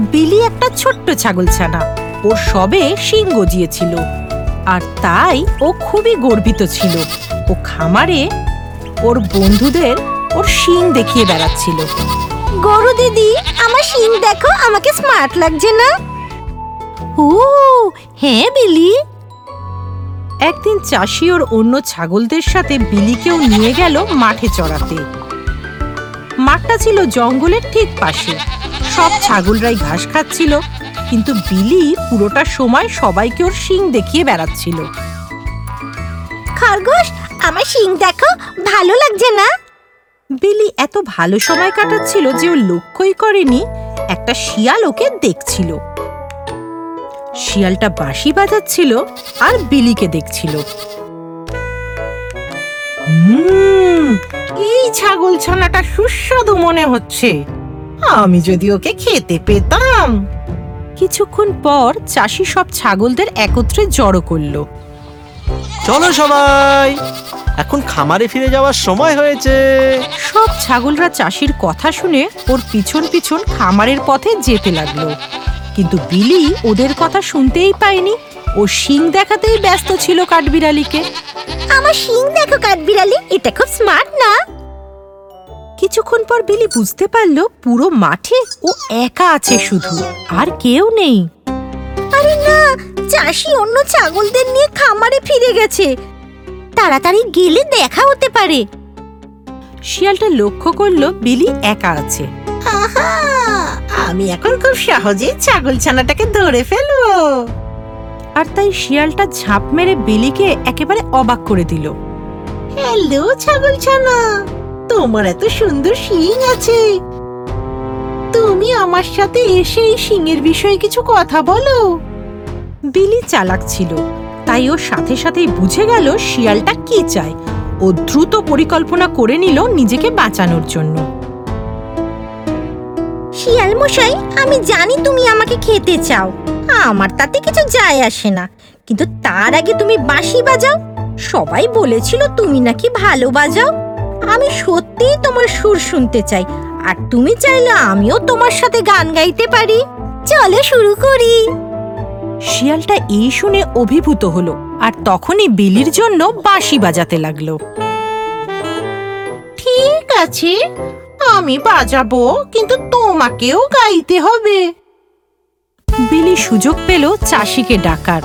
বিলি একটা ছোট্ট ছাগল ছানা। ওর সবে শিং গজিয়েছিল। আর তাই ও খুবই গর্বিত ছিল। ও খামারে ওর বন্ধুদের ওর শিং দেখিয়ে বেড়াচ্ছিল। গরু দিদি আমার শিং দেখো আমাকে স্মার্ট লাগছে না। ও হ্যাঁ বিলি। একদিন চাষি ওর অন্য ছাগলদের সাথে বিলিকেও নিয়ে গেল মাঠে চড়াতে। মাঠটা ছিল জঙ্গলের ঠিক পাশে। সব ছাগলরাই ঘাস খাচ্ছিল কিন্তু বিলি পুরোটা সময় সবাইকে ওর শিং দেখিয়ে বেড়াচ্ছিল। খরগোশ আমার শিং দেখো ভালো লাগছে না। বিলি এত ভালো সময় কাটাচ্ছিল যে ও লক্ষ্যই করেনি একটা শিয়াল ওকে দেখছিল। শিয়ালটা বাঁশি বাজাচ্ছিল আর বিলিকে দেখছিল। হুম এই ছাগল ছানাটা সুস্বাদু মনে হচ্ছে। আমি যদি ওকে খেতে পেতাম। কিছুক্ষণ পর চাষি সব ছাগলদের একত্রে জড়ো করল। চলো সবাই এখন খামারে ফিরে যাওয়ার সময় হয়েছে। সব ছাগলরা চাষির কথা শুনে ওর পিছন পিছন খামারের পথে যেতে লাগল। কিন্তু বিলি ওদের কথা শুনতেই পায়নি। ও শিং দেখাতেই ব্যস্ত ছিল কাঠবিড়ালিকে। আমার শিং দেখো কাঠবিড়ালি এটা খুব স্মার্ট না? কিছুক্ষণ পর বিলি বুঝতে পারল পুরো মাঠে ও একা আছে শুধু আর কেউ নেই। আরে না চাষি অন্য ছাগলদের নিয়ে খামারে ফিরে গেছে। তাড়াতাড়ি গেলে দেখা হতে পারে। শিয়ালটা লক্ষ্য করল বিলি একা আছে। আমি এখন খুব সহজে ছাগল ছানাটাকে ধরে ফেলব। আর তাই শিয়ালটা ঝাঁপ মেরে বিলিকে একেবারে অবাক করে দিল। হ্যালো ছাগল ছানা। তোমার এত সুন্দর শিং আছে। তুমি আমার সাথে এসে এই শিংয়ের বিষয়ে কিছু কথা বলো। বিলি চালাক ছিল। তাই ও সাথে সাথেই বুঝে গেল শিয়ালটা কি চায়। ও দ্রুত পরিকল্পনা করে নিল নিজেকে বাঁচানোর জন্য। শিয়াল মশাই আমি জানি তুমি আমাকে খেতে চাও। আমার তাতে কিছু যায় আসে না। কিন্তু তার আগে তুমি বাঁশি বাজাও। সবাই বলেছিল তুমি নাকি ভালো বাজাও। আমি সত্যিই তোমার সুর শুনতে চাই। আর তুমি চাইলে আমিও তোমার সাথে গান গাইতে পারি। চলো শুরু করি। শিয়ালটা এই শুনে অভিভূত হলো আর তখনই বিলির জন্য বাঁশি বাজাতে লাগল। ঠিক আছে, আমি বাজাবো, কিন্তু তোমাকেও গাইতে হবে। বিলি সুযোগ পেল চাষিকে ডাকার।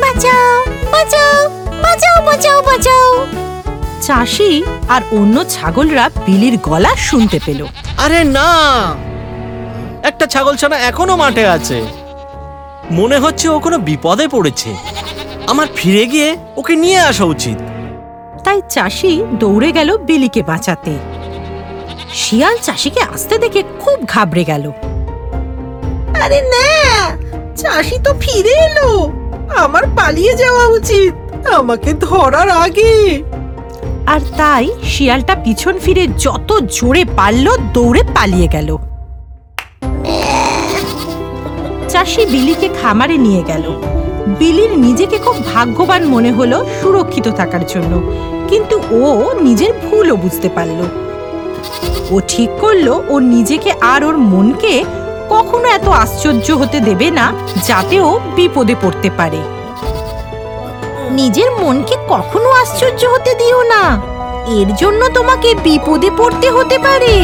বাঁচাও বাঁচাও বাঁচাও বাঁচাও বাঁচাও। চাষি আর অন্য ছাগলরা বিলির গলা শুনতে পেল। আরে না একটা ছাগল ছাগলছানা এখনও মাঠে আছে। মনে হচ্ছে ও কোনো বিপদে পড়েছে। আমার ফিরে গিয়ে ওকে নিয়ে আসা উচিত। তাই চাষি দৌড়ে গেল বিলিকে বাঁচাতে। শিয়াল চাষিকে আসতে দেখে খুব ঘাবড়ে গেল। আরে না, চাষি তো ফিরে এলো। আমার পালিয়ে যাওয়া উচিত, আমাকে ধরার আগে। আর তাই শিয়ালটা পিছন ফিরে যত জোরে পারল দৌড়ে পালিয়ে গেল। চাষি বিলিকে খামারে নিয়ে গেল। বিলির নিজেকে খুব ভাগ্যবান মনে হলো সুরক্ষিত থাকার জন্য, কিন্তু ও নিজের ভুলও বুঝতে পারল। ও ঠিক করল, ও নিজেকে আর ওর মনকে কখনো এত আশ্চর্য হতে দেবে না, যাতেও বিপদে পড়তে পারে। নিজের মনকে কখনো আশ্চর্য হতে দিও না। এর জন্য তোমাকে বিপদে পড়তে হতে পারে।